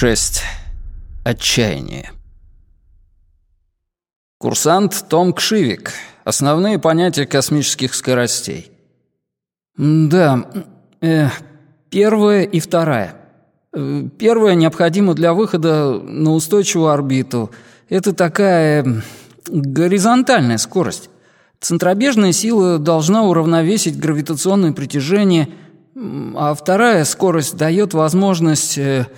6. Отчаяние. Курсант Том Кшивик. Основные понятия космических скоростей. Да, э, первая и вторая. Э, первая необходима для выхода на устойчивую орбиту. Это такая горизонтальная скорость. Центробежная сила должна уравновесить гравитационное притяжение, а вторая скорость дает возможность э,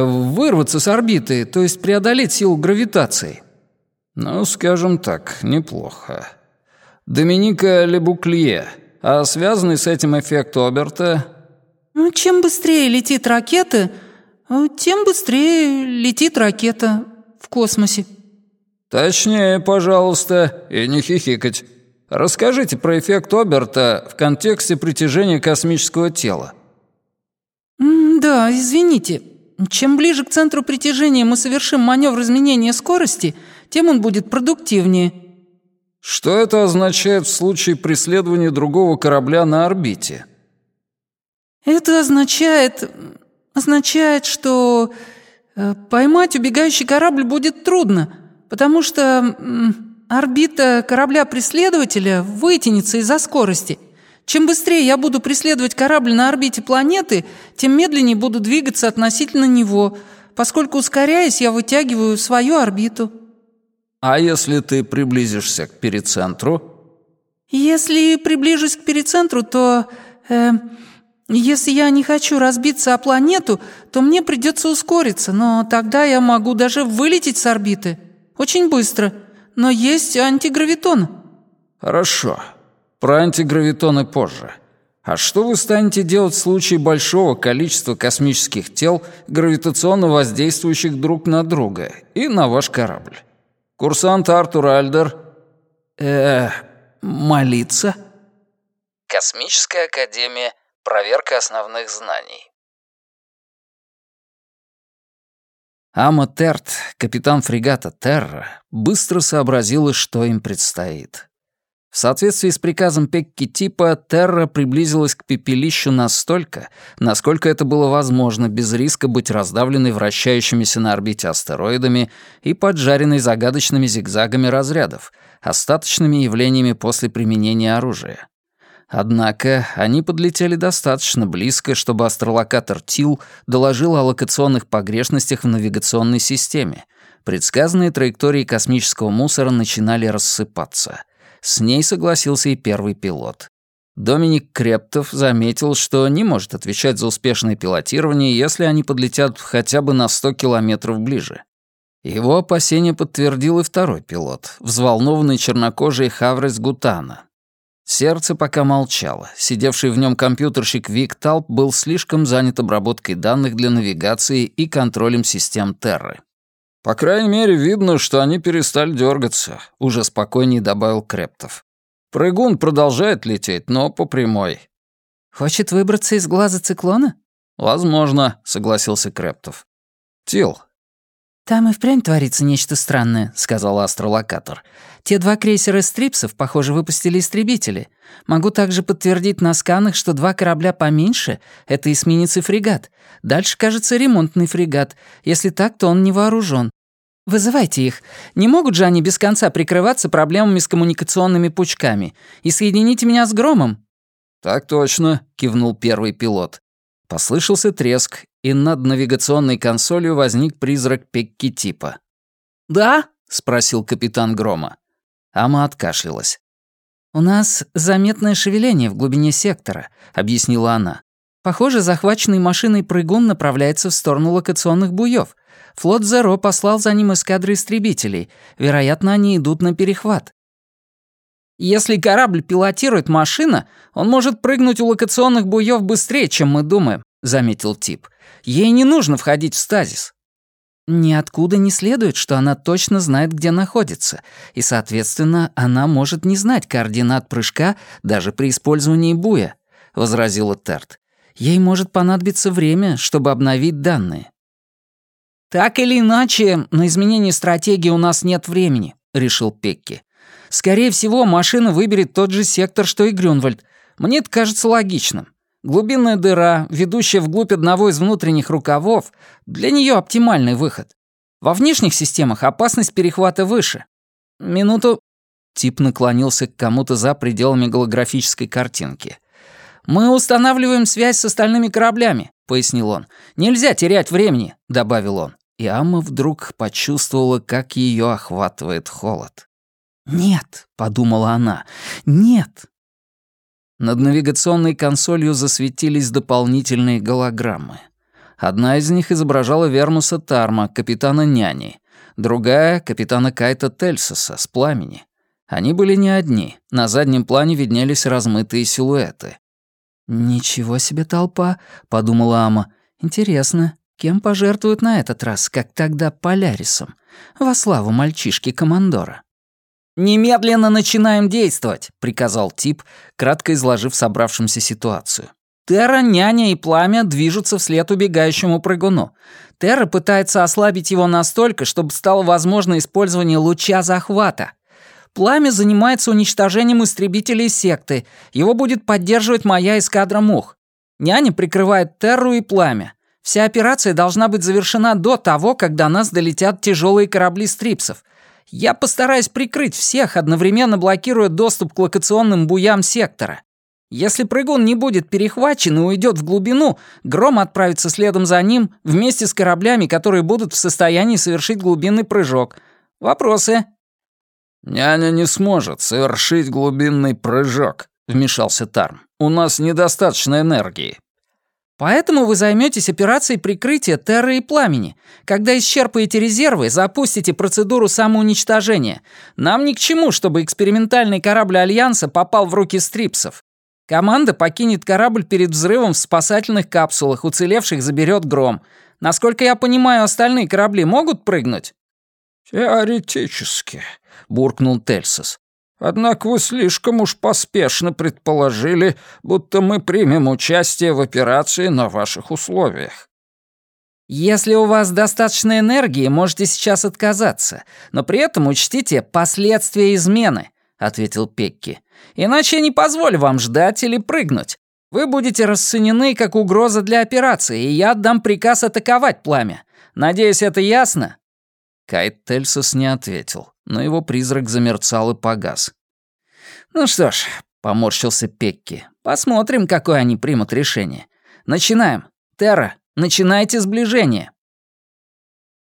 вырваться с орбиты, то есть преодолеть силу гравитации. Ну, скажем так, неплохо. Доминика Лебуклье, а связанный с этим эффект Оберта... Ну, чем быстрее летит ракета, э, тем быстрее летит ракета в космосе. Точнее, пожалуйста, и не хихикать. Расскажите про эффект Оберта в контексте притяжения космического тела. «Да, извините. Чем ближе к центру притяжения мы совершим маневр изменения скорости, тем он будет продуктивнее». «Что это означает в случае преследования другого корабля на орбите?» «Это означает... означает, что э, поймать убегающий корабль будет трудно, потому что...» Орбита корабля-преследователя вытянется из-за скорости. Чем быстрее я буду преследовать корабль на орбите планеты, тем медленнее буду двигаться относительно него, поскольку, ускоряясь, я вытягиваю свою орбиту». «А если ты приблизишься к перицентру?» «Если приближусь к перицентру, то... Э, если я не хочу разбиться о планету, то мне придется ускориться, но тогда я могу даже вылететь с орбиты. Очень быстро» но есть антигравитон». «Хорошо. Про антигравитоны позже. А что вы станете делать в случае большого количества космических тел, гравитационно воздействующих друг на друга и на ваш корабль? Курсант Артур Альдер...» «Э... молиться?» Космическая академия. Проверка основных знаний. Ама Терт, капитан фрегата Терра, быстро сообразила, что им предстоит. В соответствии с приказом Пекки Типа, Терра приблизилась к пепелищу настолько, насколько это было возможно без риска быть раздавленной вращающимися на орбите астероидами и поджаренной загадочными зигзагами разрядов, остаточными явлениями после применения оружия. Однако они подлетели достаточно близко, чтобы астролокатор ТИЛ доложил о локационных погрешностях в навигационной системе. Предсказанные траектории космического мусора начинали рассыпаться. С ней согласился и первый пилот. Доминик Крептов заметил, что не может отвечать за успешное пилотирование, если они подлетят хотя бы на 100 километров ближе. Его опасения подтвердил и второй пилот, взволнованный чернокожий Хаврес Гутана, Сердце пока молчало. Сидевший в нем компьютерщик Вик Талп был слишком занят обработкой данных для навигации и контролем систем Терры. «По крайней мере, видно, что они перестали дергаться», — уже спокойнее добавил Крептов. «Прыгун продолжает лететь, но по прямой». «Хочет выбраться из глаза циклона?» «Возможно», — согласился Крептов. «Тил, «Там и впрямь творится нечто странное», — сказал астролокатор. «Те два крейсера «Стрипсов», похоже, выпустили истребители. Могу также подтвердить на сканах, что два корабля поменьше — это эсминец и фрегат. Дальше, кажется, ремонтный фрегат. Если так, то он не вооружен. Вызывайте их. Не могут же они без конца прикрываться проблемами с коммуникационными пучками. И соедините меня с Громом». «Так точно», — кивнул первый пилот. Послышался треск, и над навигационной консолью возник призрак Пекки типа. «Да?» — спросил капитан Грома. Ама откашлялась. «У нас заметное шевеление в глубине сектора», — объяснила она. «Похоже, захваченный машиной прыгун направляется в сторону локационных буев. Флот Зеро послал за ним эскадры истребителей. Вероятно, они идут на перехват. Если корабль пилотирует машина, он может прыгнуть у локационных буев быстрее, чем мы думаем», — заметил Тип. «Ей не нужно входить в стазис». Ниоткуда не следует, что она точно знает, где находится, и, соответственно, она может не знать координат прыжка даже при использовании буя, — возразила Терт. Ей может понадобиться время, чтобы обновить данные. «Так или иначе, на изменение стратегии у нас нет времени», — решил Пекки. Скорее всего, машина выберет тот же сектор, что и Грюнвальд. Мне это кажется логичным. Глубинная дыра, ведущая вглубь одного из внутренних рукавов, для нее оптимальный выход. Во внешних системах опасность перехвата выше. Минуту. Тип наклонился к кому-то за пределами голографической картинки. «Мы устанавливаем связь с остальными кораблями», — пояснил он. «Нельзя терять времени», — добавил он. И Амма вдруг почувствовала, как ее охватывает холод. «Нет», — подумала она, — «нет». Над навигационной консолью засветились дополнительные голограммы. Одна из них изображала Вермуса Тарма, капитана Няни, другая — капитана Кайта Тельсоса с пламени. Они были не одни, на заднем плане виднелись размытые силуэты. «Ничего себе толпа», — подумала Ама. «Интересно, кем пожертвуют на этот раз, как тогда Полярисом? Во славу мальчишки-командора». «Немедленно начинаем действовать», — приказал Тип, кратко изложив собравшимся ситуацию. Терра, няня и пламя движутся вслед убегающему прыгуну. Терра пытается ослабить его настолько, чтобы стало возможно использование луча захвата. Пламя занимается уничтожением истребителей секты. Его будет поддерживать моя эскадра мух. Няня прикрывает Терру и пламя. Вся операция должна быть завершена до того, как до нас долетят тяжелые корабли стрипсов. Я постараюсь прикрыть всех, одновременно блокируя доступ к локационным буям сектора. Если прыгун не будет перехвачен и уйдет в глубину, Гром отправится следом за ним вместе с кораблями, которые будут в состоянии совершить глубинный прыжок. Вопросы? «Няня не сможет совершить глубинный прыжок», — вмешался Тарм. «У нас недостаточно энергии». Поэтому вы займетесь операцией прикрытия терры и пламени. Когда исчерпаете резервы, запустите процедуру самоуничтожения. Нам ни к чему, чтобы экспериментальный корабль Альянса попал в руки стрипсов. Команда покинет корабль перед взрывом в спасательных капсулах, уцелевших заберет гром. Насколько я понимаю, остальные корабли могут прыгнуть? «Теоретически», — буркнул Тельсос. Однако вы слишком уж поспешно предположили, будто мы примем участие в операции на ваших условиях. Если у вас достаточно энергии, можете сейчас отказаться, но при этом учтите последствия измены, ответил Пекки. Иначе я не позволю вам ждать или прыгнуть. Вы будете расценены как угроза для операции, и я отдам приказ атаковать пламя. Надеюсь, это ясно?» Кайт Тельсос не ответил но его призрак замерцал и погас. «Ну что ж», — поморщился Пекки, — «посмотрим, какое они примут решение. Начинаем. Терра, начинайте сближение».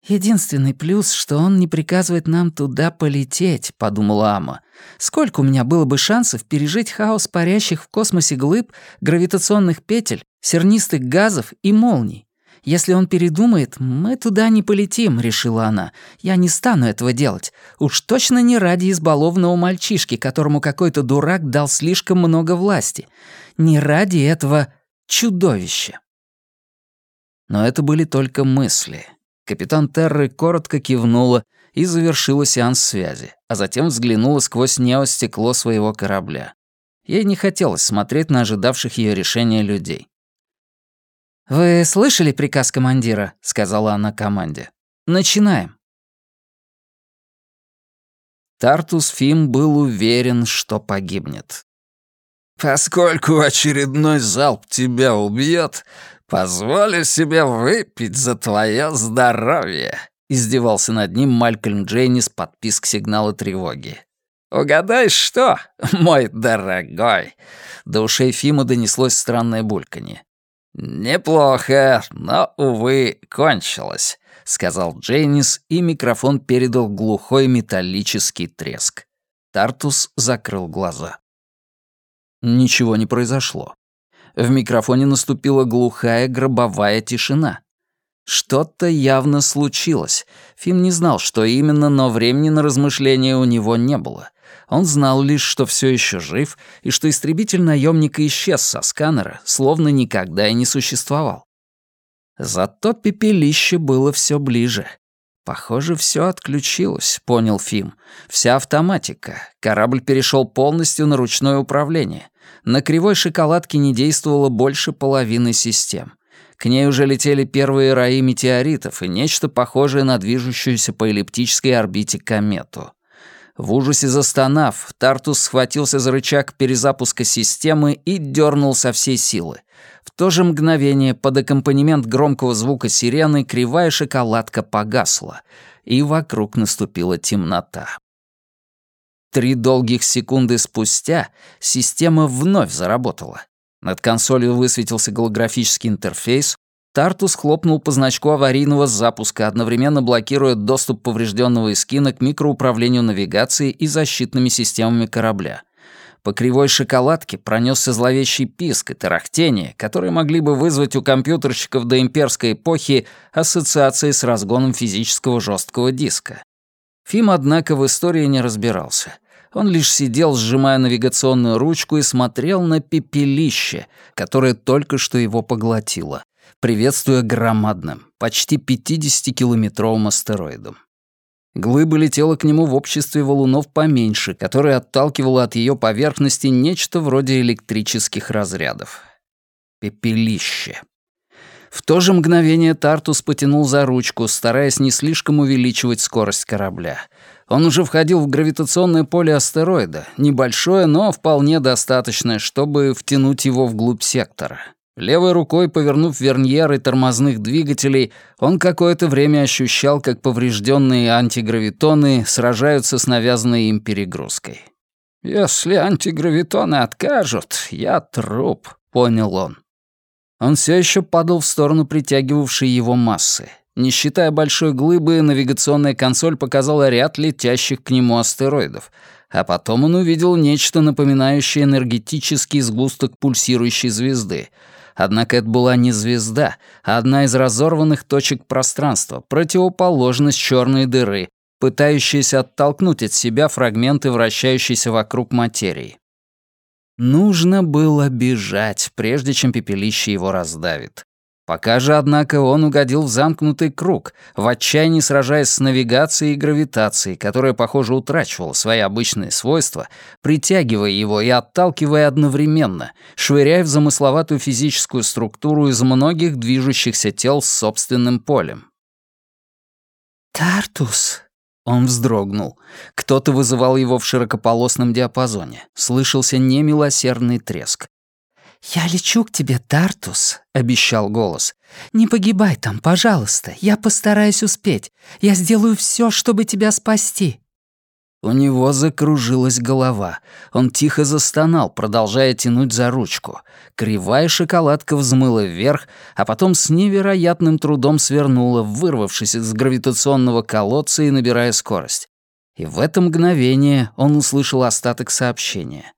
«Единственный плюс, что он не приказывает нам туда полететь», — подумала Ама. «Сколько у меня было бы шансов пережить хаос парящих в космосе глыб, гравитационных петель, сернистых газов и молний? Если он передумает, мы туда не полетим», — решила она. «Я не стану этого делать. Уж точно не ради избалованного мальчишки, которому какой-то дурак дал слишком много власти. Не ради этого чудовища». Но это были только мысли. Капитан Терры коротко кивнула и завершила сеанс связи, а затем взглянула сквозь неостекло своего корабля. Ей не хотелось смотреть на ожидавших ее решения людей. «Вы слышали приказ командира?» — сказала она команде. «Начинаем». Тартус Фим был уверен, что погибнет. «Поскольку очередной залп тебя убьет, позволю себе выпить за твое здоровье», — издевался над ним Малькольм Джейнис подписк сигнала тревоги. «Угадай, что, мой дорогой?» До ушей Фима донеслось странное бульканье. «Неплохо, но, увы, кончилось», — сказал Джейнис, и микрофон передал глухой металлический треск. Тартус закрыл глаза. Ничего не произошло. В микрофоне наступила глухая гробовая тишина. Что-то явно случилось. Фим не знал, что именно, но времени на размышления у него не было. Он знал лишь, что все еще жив, и что истребитель наемника исчез со сканера, словно никогда и не существовал. Зато пепелище было все ближе. Похоже, все отключилось, понял Фим. Вся автоматика. Корабль перешел полностью на ручное управление. На кривой шоколадке не действовало больше половины систем. К ней уже летели первые раи метеоритов и нечто похожее на движущуюся по эллиптической орбите комету. В ужасе застонав, Тартус схватился за рычаг перезапуска системы и дернул со всей силы. В то же мгновение под аккомпанемент громкого звука сирены кривая шоколадка погасла, и вокруг наступила темнота. Три долгих секунды спустя система вновь заработала. Над консолью высветился голографический интерфейс, Тартус хлопнул по значку аварийного запуска, одновременно блокируя доступ поврежденного эскина к микроуправлению навигацией и защитными системами корабля. По кривой шоколадке пронесся зловещий писк и тарахтение, которые могли бы вызвать у компьютерщиков до имперской эпохи ассоциации с разгоном физического жесткого диска. Фим, однако, в истории не разбирался. Он лишь сидел, сжимая навигационную ручку и смотрел на пепелище, которое только что его поглотило приветствуя громадным, почти 50-километровым астероидом. Глыба летела к нему в обществе валунов поменьше, которые отталкивало от ее поверхности нечто вроде электрических разрядов. Пепелище. В то же мгновение Тартус потянул за ручку, стараясь не слишком увеличивать скорость корабля. Он уже входил в гравитационное поле астероида, небольшое, но вполне достаточное, чтобы втянуть его вглубь сектора. Левой рукой, повернув верньеры тормозных двигателей, он какое-то время ощущал, как поврежденные антигравитоны сражаются с навязанной им перегрузкой. «Если антигравитоны откажут, я труп», — понял он. Он все еще падал в сторону притягивавшей его массы. Не считая большой глыбы, навигационная консоль показала ряд летящих к нему астероидов, а потом он увидел нечто напоминающее энергетический сгусток пульсирующей звезды — Однако это была не звезда, а одна из разорванных точек пространства, противоположность черной дыры, пытающаяся оттолкнуть от себя фрагменты вращающейся вокруг материи. Нужно было бежать, прежде чем пепелище его раздавит. Пока же, однако, он угодил в замкнутый круг, в отчаянии сражаясь с навигацией и гравитацией, которая, похоже, утрачивала свои обычные свойства, притягивая его и отталкивая одновременно, швыряя в замысловатую физическую структуру из многих движущихся тел с собственным полем. «Тартус!» Он вздрогнул. Кто-то вызывал его в широкополосном диапазоне. Слышался немилосердный треск. «Я лечу к тебе, Тартус», — обещал голос. «Не погибай там, пожалуйста. Я постараюсь успеть. Я сделаю все, чтобы тебя спасти». У него закружилась голова. Он тихо застонал, продолжая тянуть за ручку. Кривая шоколадка взмыла вверх, а потом с невероятным трудом свернула, вырвавшись из гравитационного колодца и набирая скорость. И в это мгновение он услышал остаток сообщения.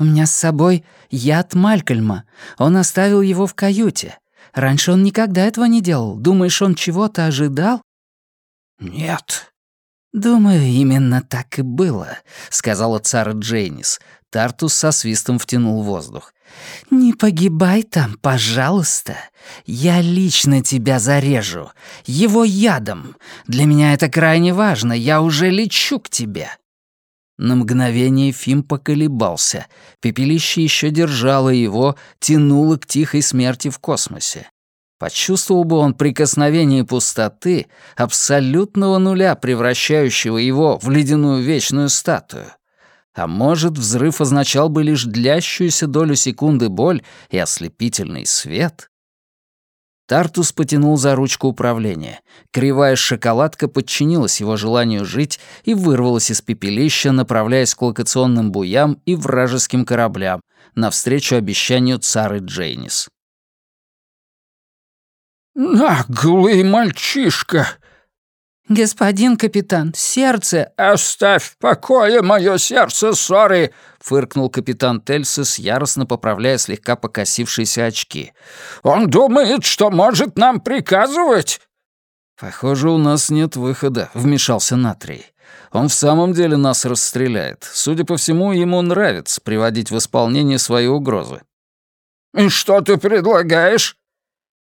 «У меня с собой яд Малькольма. Он оставил его в каюте. Раньше он никогда этого не делал. Думаешь, он чего-то ожидал?» «Нет». «Думаю, именно так и было», — сказала цара Джейнис. Тартус со свистом втянул воздух. «Не погибай там, пожалуйста. Я лично тебя зарежу. Его ядом. Для меня это крайне важно. Я уже лечу к тебе». На мгновение Фим поколебался. Пепелище еще держало его, тянуло к тихой смерти в космосе. Почувствовал бы он прикосновение пустоты, абсолютного нуля, превращающего его в ледяную вечную статую. А может, взрыв означал бы лишь длящуюся долю секунды боль и ослепительный свет? Тартус потянул за ручку управления. Кривая шоколадка подчинилась его желанию жить и вырвалась из пепелища, направляясь к локационным буям и вражеским кораблям, навстречу обещанию цары Джейнис. «Наглый мальчишка!» «Господин капитан, сердце...» «Оставь в покое мое сердце, ссоры!» — фыркнул капитан Тельсис, яростно поправляя слегка покосившиеся очки. «Он думает, что может нам приказывать!» «Похоже, у нас нет выхода», — вмешался Натрий. «Он в самом деле нас расстреляет. Судя по всему, ему нравится приводить в исполнение свои угрозы». «И что ты предлагаешь?»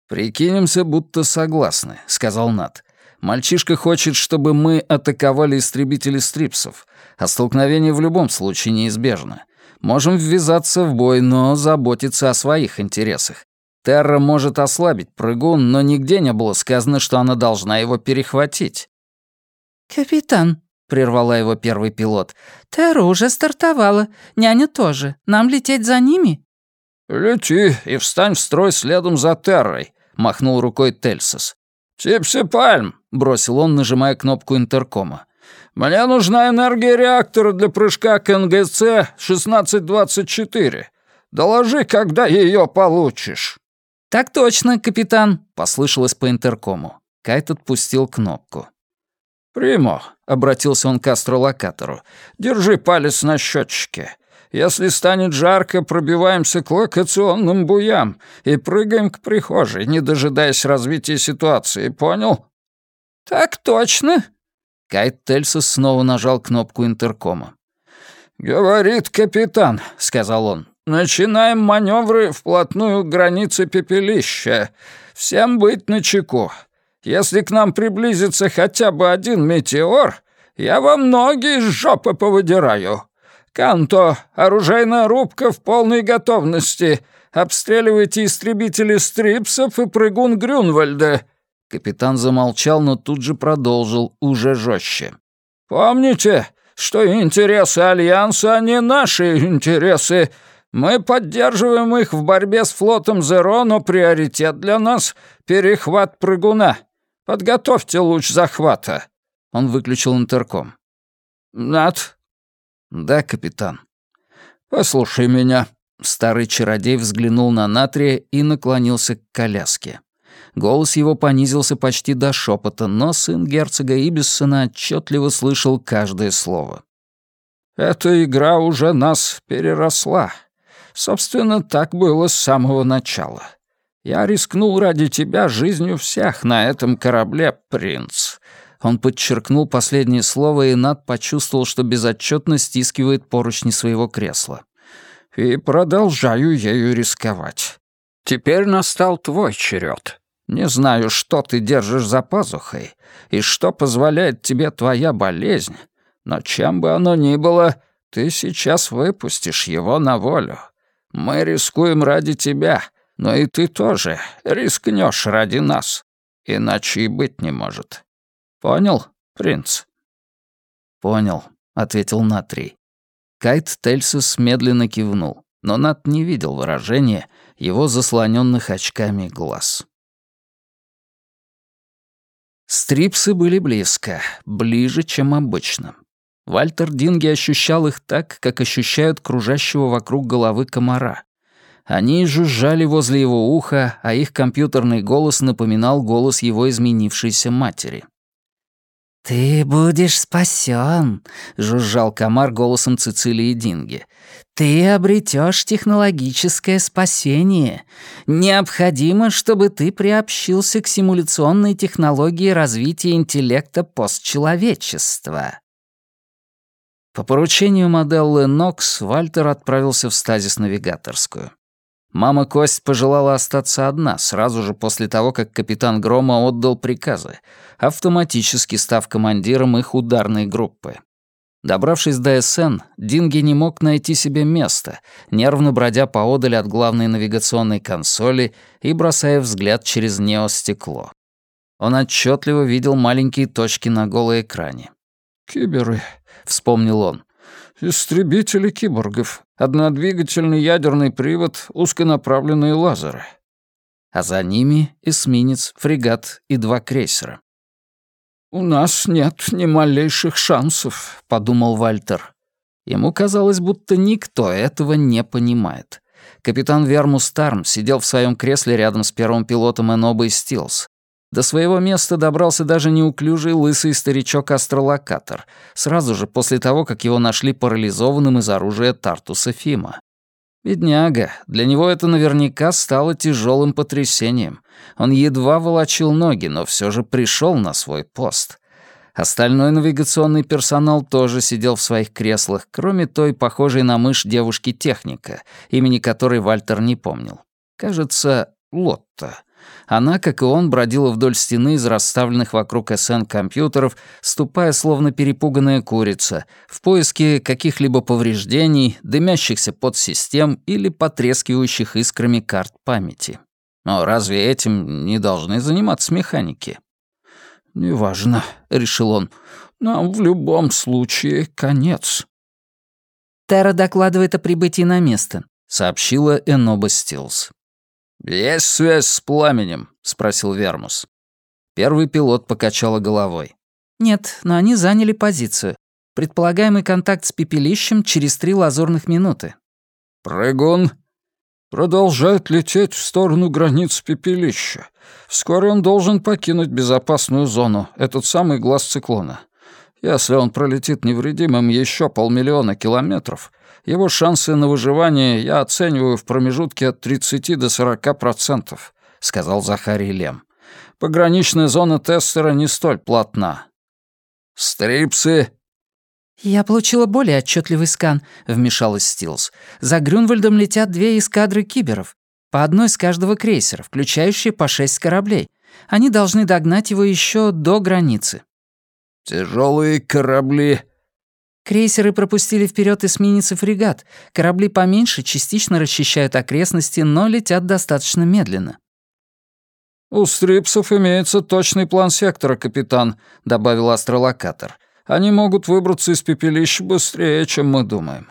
«Прикинемся, будто согласны», — сказал Нат. Мальчишка хочет, чтобы мы атаковали истребители стрипсов, а столкновение в любом случае неизбежно. Можем ввязаться в бой, но заботиться о своих интересах. Терра может ослабить прыгун, но нигде не было сказано, что она должна его перехватить. «Капитан», — прервала его первый пилот, — «Терра уже стартовала. Няня тоже. Нам лететь за ними?» «Лети и встань в строй следом за Террой», — махнул рукой Тельсос. «Типси Пальм», — бросил он, нажимая кнопку интеркома. «Мне нужна энергия реактора для прыжка к НГЦ-1624. Доложи, когда ее получишь». «Так точно, капитан», — послышалось по интеркому. Кайт отпустил кнопку. «Примо», — обратился он к астролокатору, — «держи палец на счетчике. Если станет жарко, пробиваемся к локационным буям и прыгаем к прихожей, не дожидаясь развития ситуации, понял?» «Так точно». Кайт Тельсос снова нажал кнопку интеркома. «Говорит капитан», — сказал он. «Начинаем маневры вплотную к границе пепелища. Всем быть начеку. Если к нам приблизится хотя бы один метеор, я вам ноги из жопы повыдираю. Канто, оружейная рубка в полной готовности. Обстреливайте истребители Стрипсов и прыгун Грюнвальда». Капитан замолчал, но тут же продолжил, уже жестче. «Помните, что интересы Альянса, а не наши интересы. Мы поддерживаем их в борьбе с флотом Зеро, но приоритет для нас — перехват прыгуна. Подготовьте луч захвата». Он выключил интерком. «Над?» «Да, капитан». «Послушай меня». Старый чародей взглянул на Натрия и наклонился к коляске. Голос его понизился почти до шепота, но сын герцога Ибиссона отчетливо слышал каждое слово. «Эта игра уже нас переросла. Собственно, так было с самого начала. Я рискнул ради тебя жизнью всех на этом корабле, принц». Он подчеркнул последнее слово, и Над почувствовал, что безотчетно стискивает поручни своего кресла. «И продолжаю ею рисковать. Теперь настал твой черед. Не знаю, что ты держишь за пазухой и что позволяет тебе твоя болезнь, но чем бы оно ни было, ты сейчас выпустишь его на волю. Мы рискуем ради тебя, но и ты тоже рискнешь ради нас. Иначе и быть не может. Понял, принц?» «Понял», — ответил Натрий. Кайт Тельсус медленно кивнул, но Нат не видел выражения его заслоненных очками глаз. Стрипсы были близко, ближе, чем обычно. Вальтер Динги ощущал их так, как ощущают кружащего вокруг головы комара. Они жужжали возле его уха, а их компьютерный голос напоминал голос его изменившейся матери. «Ты будешь спасен», — жужжал комар голосом Цицилии Динги. «Ты обретешь технологическое спасение. Необходимо, чтобы ты приобщился к симуляционной технологии развития интеллекта постчеловечества». По поручению Моделлы Нокс Вальтер отправился в стазис-навигаторскую. Мама Кость пожелала остаться одна сразу же после того, как капитан Грома отдал приказы, автоматически став командиром их ударной группы. Добравшись до СН, Динги не мог найти себе места, нервно бродя поодаль от главной навигационной консоли и бросая взгляд через неостекло. Он отчетливо видел маленькие точки на голой экране. «Киберы», — вспомнил он. «Истребители киборгов, однодвигательный ядерный привод, узконаправленные лазеры». А за ними эсминец, фрегат и два крейсера. «У нас нет ни малейших шансов», — подумал Вальтер. Ему казалось, будто никто этого не понимает. Капитан Вермус Тарм сидел в своем кресле рядом с первым пилотом Энобой Стилс. До своего места добрался даже неуклюжий лысый старичок-астролокатор, сразу же после того, как его нашли парализованным из оружия Тартуса Фима. Бедняга, для него это наверняка стало тяжелым потрясением. Он едва волочил ноги, но все же пришел на свой пост. Остальной навигационный персонал тоже сидел в своих креслах, кроме той, похожей на мышь девушки-техника, имени которой Вальтер не помнил. Кажется, Лотта. Она, как и он, бродила вдоль стены из расставленных вокруг СН компьютеров, ступая словно перепуганная курица, в поиске каких-либо повреждений, дымящихся подсистем или потрескивающих искрами карт памяти. Но разве этим не должны заниматься механики? «Неважно», — решил он. «Нам в любом случае конец». «Терра докладывает о прибытии на место», сообщила Эноба Стилс. «Есть связь с пламенем?» — спросил Вермус. Первый пилот покачала головой. «Нет, но они заняли позицию. Предполагаемый контакт с пепелищем через три лазурных минуты». «Прыгун?» «Продолжает лететь в сторону границ пепелища. Вскоре он должен покинуть безопасную зону, этот самый глаз циклона. Если он пролетит невредимым еще полмиллиона километров, его шансы на выживание я оцениваю в промежутке от 30 до 40 процентов», — сказал Захарий Лем. «Пограничная зона тестера не столь плотна». «Стрипсы?» «Я получила более отчетливый скан», — вмешалась Стилс. «За Грюнвальдом летят две эскадры киберов, по одной с каждого крейсера, включающие по шесть кораблей. Они должны догнать его еще до границы». Тяжелые корабли. Крейсеры пропустили вперед эсминец и фрегат. Корабли поменьше частично расчищают окрестности, но летят достаточно медленно. «У стрипсов имеется точный план сектора, капитан», — добавил астролокатор. «Они могут выбраться из пепелища быстрее, чем мы думаем».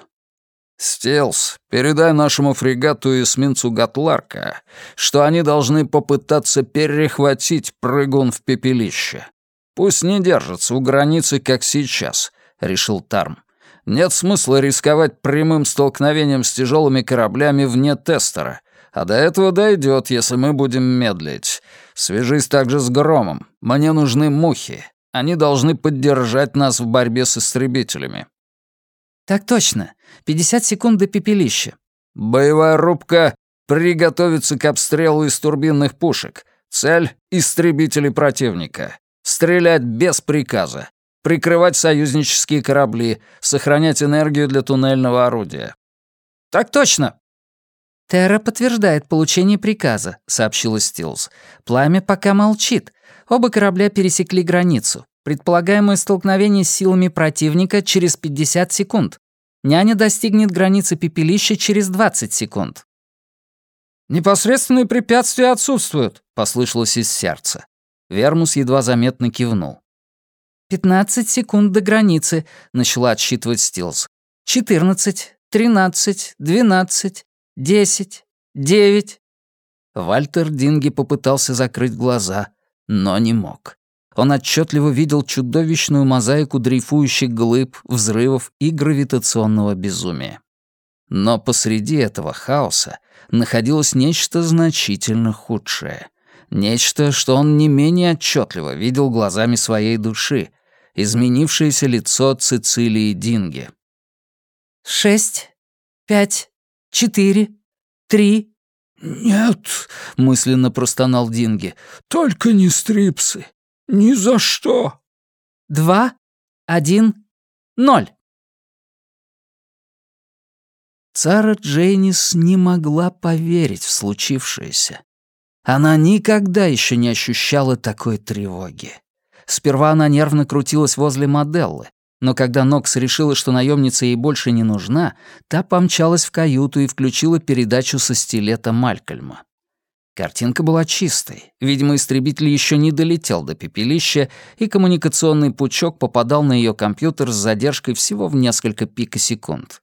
«Стелс, передай нашему фрегату и эсминцу Гатларка, что они должны попытаться перехватить прыгун в пепелище. Пусть не держатся у границы, как сейчас», — решил Тарм. «Нет смысла рисковать прямым столкновением с тяжелыми кораблями вне тестера, а до этого дойдет, если мы будем медлить. Свяжись также с Громом. Мне нужны мухи. Они должны поддержать нас в борьбе с истребителями». «Так точно. 50 секунд до пепелища». «Боевая рубка. Приготовиться к обстрелу из турбинных пушек. Цель — истребители противника. Стрелять без приказа. Прикрывать союзнические корабли. Сохранять энергию для туннельного орудия. «Так точно!» «Терра подтверждает получение приказа», — сообщила Стилс. «Пламя пока молчит. Оба корабля пересекли границу. Предполагаемое столкновение с силами противника через 50 секунд. Няня достигнет границы пепелища через 20 секунд». «Непосредственные препятствия отсутствуют», — послышалось из сердца. Вермус едва заметно кивнул. «Пятнадцать секунд до границы», — начала отсчитывать Стилс. «Четырнадцать, тринадцать, двенадцать, десять, девять». Вальтер Динги попытался закрыть глаза, но не мог. Он отчетливо видел чудовищную мозаику дрейфующих глыб, взрывов и гравитационного безумия. Но посреди этого хаоса находилось нечто значительно худшее — Нечто, что он не менее отчетливо видел глазами своей души. Изменившееся лицо Цицилии Динге. «Шесть, пять, четыре, три...» «Нет», — мысленно простонал Динге, — «только не стрипсы. Ни за что». «Два, один, ноль». Цара Джейнис не могла поверить в случившееся. Она никогда еще не ощущала такой тревоги. Сперва она нервно крутилась возле Моделлы, но когда Нокс решила, что наемница ей больше не нужна, та помчалась в каюту и включила передачу со стилета Малькольма. Картинка была чистой. Видимо, истребитель еще не долетел до пепелища, и коммуникационный пучок попадал на ее компьютер с задержкой всего в несколько пикосекунд.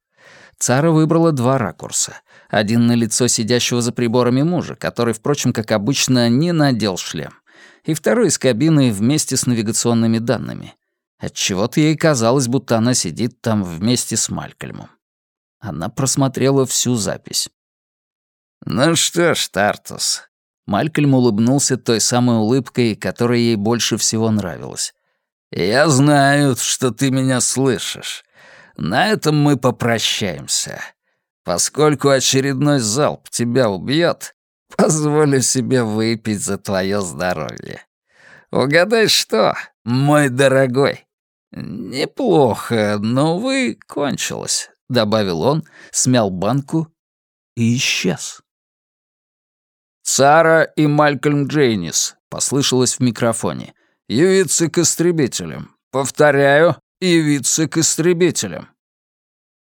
Цара выбрала два ракурса. Один на лицо сидящего за приборами мужа, который, впрочем, как обычно, не надел шлем. И второй из кабины вместе с навигационными данными. Отчего-то ей казалось, будто она сидит там вместе с Малькольмом. Она просмотрела всю запись. «Ну что ж, Тартус...» Малькольм улыбнулся той самой улыбкой, которая ей больше всего нравилась. «Я знаю, что ты меня слышишь. На этом мы попрощаемся. Поскольку очередной залп тебя убьет, позволю себе выпить за твое здоровье. Угадай что, мой дорогой? Неплохо, но, вы кончилось, добавил он, смял банку и исчез. «Сара и Малькольм Джейнис», — послышалось в микрофоне. «Явиться к истребителям. Повторяю, явиться к истребителям».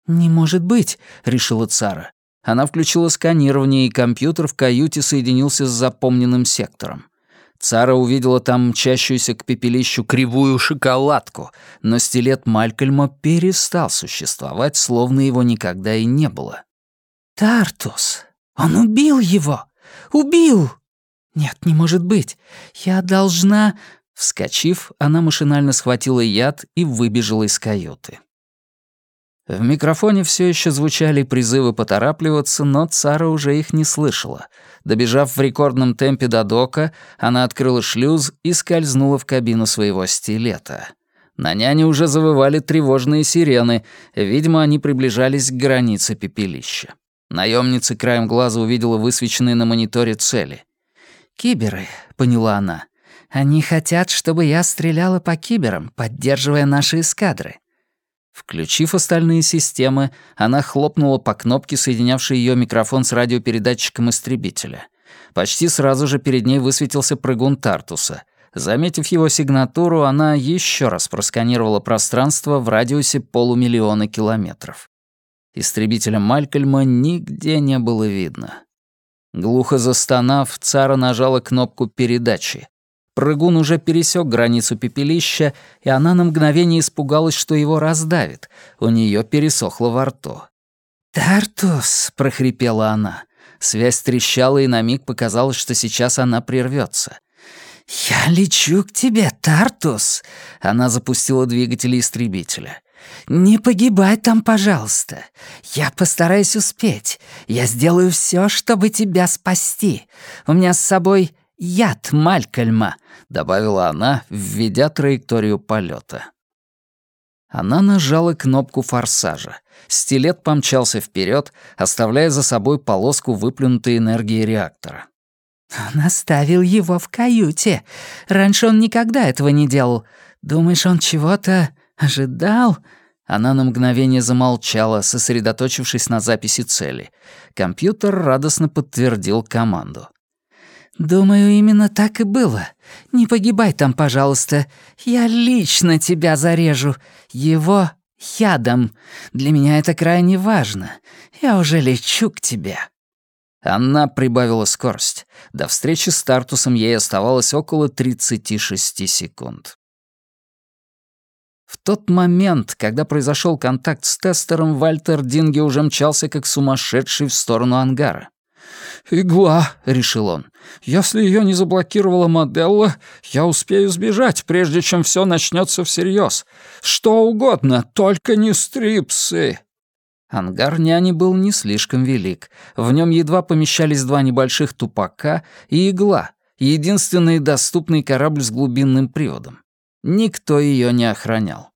«Не может быть», — решила Цара. Она включила сканирование, и компьютер в каюте соединился с запомненным сектором. Цара увидела там мчащуюся к пепелищу кривую шоколадку, но стилет Малькольма перестал существовать, словно его никогда и не было. Тартус! Он убил его! Убил! Нет, не может быть. Я должна...» Вскочив, она машинально схватила яд и выбежала из каюты. В микрофоне все еще звучали призывы поторапливаться, но Цара уже их не слышала. Добежав в рекордном темпе до дока, она открыла шлюз и скользнула в кабину своего стилета. На няне уже завывали тревожные сирены, видимо, они приближались к границе пепелища. Наемница краем глаза увидела высвеченные на мониторе цели. «Киберы», — поняла она. «Они хотят, чтобы я стреляла по киберам, поддерживая наши эскадры». Включив остальные системы, она хлопнула по кнопке, соединявшей ее микрофон с радиопередатчиком истребителя. Почти сразу же перед ней высветился прыгун Тартуса. Заметив его сигнатуру, она еще раз просканировала пространство в радиусе полумиллиона километров. Истребителя Малькольма нигде не было видно. Глухо застонав, Цара нажала кнопку передачи. Прыгун уже пересек границу пепелища, и она на мгновение испугалась, что его раздавит. У нее пересохло во рту. «Тартус!» — прохрипела она. Связь трещала, и на миг показалось, что сейчас она прервется. «Я лечу к тебе, Тартус!» Она запустила двигатели истребителя. «Не погибай там, пожалуйста. Я постараюсь успеть. Я сделаю все, чтобы тебя спасти. У меня с собой яд Малькольма», — добавила она, введя траекторию полета. Она нажала кнопку форсажа. Стилет помчался вперед, оставляя за собой полоску выплюнутой энергии реактора. «Он оставил его в каюте. Раньше он никогда этого не делал. Думаешь, он чего-то ожидал?» Она на мгновение замолчала, сосредоточившись на записи цели. Компьютер радостно подтвердил команду. «Думаю, именно так и было. Не погибай там, пожалуйста. Я лично тебя зарежу. Его ядом. Для меня это крайне важно. Я уже лечу к тебе». Она прибавила скорость. До встречи с Тартусом ей оставалось около 36 секунд. В тот момент, когда произошел контакт с тестером, Вальтер Динге уже мчался как сумасшедший в сторону ангара. «Игла», — решил он. «Если ее не заблокировала Моделла, я успею сбежать, прежде чем все начнется всерьез. Что угодно, только не стрипсы». Ангар няни был не слишком велик. В нем едва помещались два небольших тупака и игла, единственный доступный корабль с глубинным приводом. Никто ее не охранял.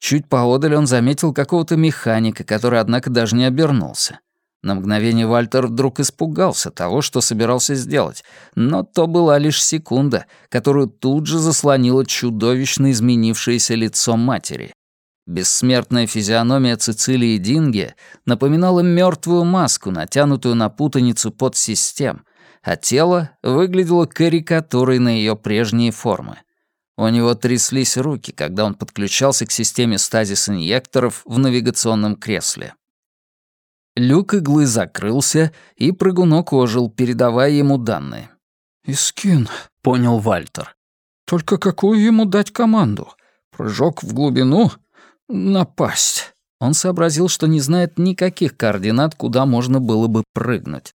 Чуть поодаль он заметил какого-то механика, который, однако, даже не обернулся. На мгновение Вальтер вдруг испугался того, что собирался сделать, но то была лишь секунда, которую тут же заслонило чудовищно изменившееся лицо матери. Бессмертная физиономия Цицилии Динге напоминала мертвую маску, натянутую на путаницу подсистем, а тело выглядело карикатурой на ее прежние формы. У него тряслись руки, когда он подключался к системе стазис-инъекторов в навигационном кресле. Люк иглы закрылся, и прыгунок ожил, передавая ему данные. «Искин», — понял Вальтер. «Только какую ему дать команду? Прыжок в глубину? Напасть». Он сообразил, что не знает никаких координат, куда можно было бы прыгнуть.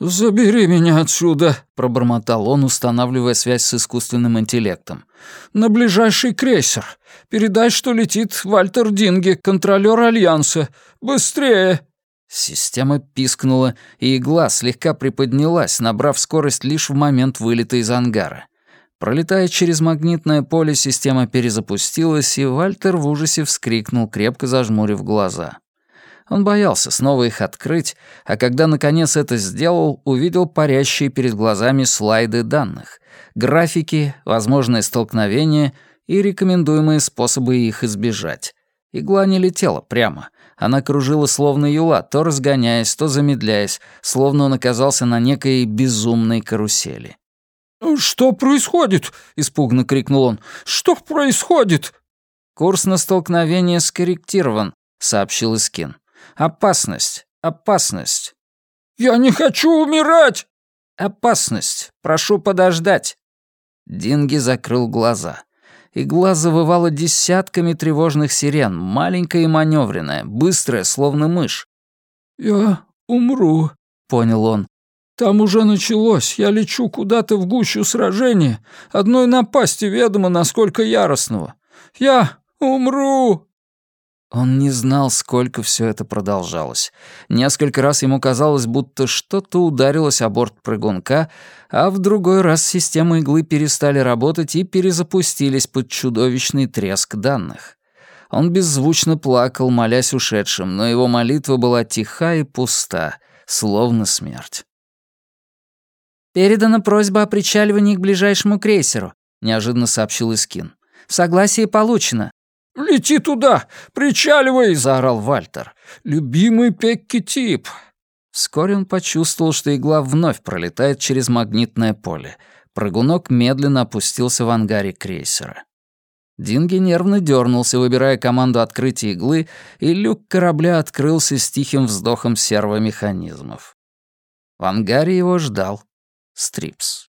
«Забери меня отсюда», — пробормотал он, устанавливая связь с искусственным интеллектом. «На ближайший крейсер. Передай, что летит Вальтер Динге, контролер Альянса. Быстрее!» Система пискнула, и игла слегка приподнялась, набрав скорость лишь в момент вылета из ангара. Пролетая через магнитное поле, система перезапустилась, и Вальтер в ужасе вскрикнул, крепко зажмурив глаза. Он боялся снова их открыть, а когда наконец это сделал, увидел парящие перед глазами слайды данных, графики, возможные столкновения и рекомендуемые способы их избежать. Игла не летела прямо — она кружила словно юла, то разгоняясь, то замедляясь, словно он оказался на некой безумной карусели. «Что происходит?» — испуганно крикнул он. «Что происходит?» «Курс на столкновение скорректирован», — сообщил Искин. «Опасность! Опасность!» «Я не хочу умирать!» «Опасность! Прошу подождать!» Динги закрыл глаза. Игла завывала десятками тревожных сирен, маленькая и маневренная, быстрая, словно мышь. «Я умру», — понял он. «Там уже началось. Я лечу куда-то в гущу сражения. Одной напасти ведомо, насколько яростного. Я умру!» Он не знал, сколько все это продолжалось. Несколько раз ему казалось, будто что-то ударилось о борт прыгунка, а в другой раз системы иглы перестали работать и перезапустились под чудовищный треск данных. Он беззвучно плакал, молясь ушедшим, но его молитва была тиха и пуста, словно смерть. «Передана просьба о причаливании к ближайшему крейсеру», — неожиданно сообщил Искин. «Согласие получено. «Лети туда! Причаливай!» — заорал Вальтер. «Любимый Пекки-тип!» Вскоре он почувствовал, что игла вновь пролетает через магнитное поле. Прыгунок медленно опустился в ангаре крейсера. Динги нервно дернулся, выбирая команду открытия иглы, и люк корабля открылся с тихим вздохом сервомеханизмов. В ангаре его ждал Стрипс.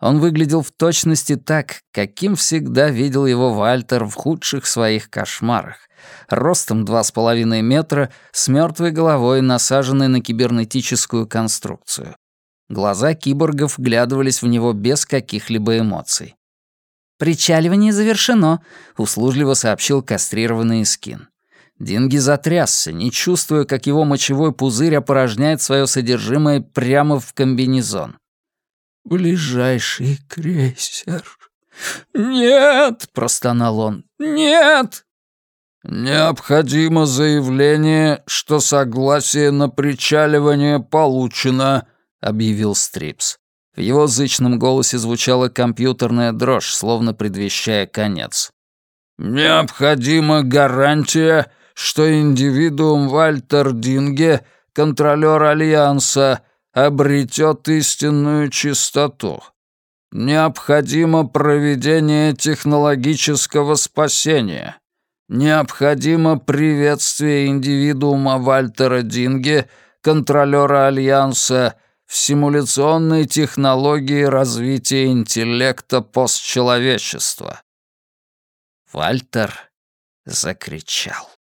Он выглядел в точности так, каким всегда видел его Вальтер в худших своих кошмарах. Ростом два с половиной метра, с мертвой головой, насаженной на кибернетическую конструкцию. Глаза киборгов вглядывались в него без каких-либо эмоций. «Причаливание завершено», — услужливо сообщил кастрированный скин. Динги затрясся, не чувствуя, как его мочевой пузырь опорожняет свое содержимое прямо в комбинезон ближайший крейсер. «Нет!» — простонал он. «Нет!» «Необходимо заявление, что согласие на причаливание получено», — объявил Стрипс. В его зычном голосе звучала компьютерная дрожь, словно предвещая конец. «Необходима гарантия, что индивидуум Вальтер Динге, контролер Альянса, обретет истинную чистоту. Необходимо проведение технологического спасения. Необходимо приветствие индивидуума Вальтера Динге, контролера Альянса, в симуляционной технологии развития интеллекта постчеловечества. Вальтер закричал.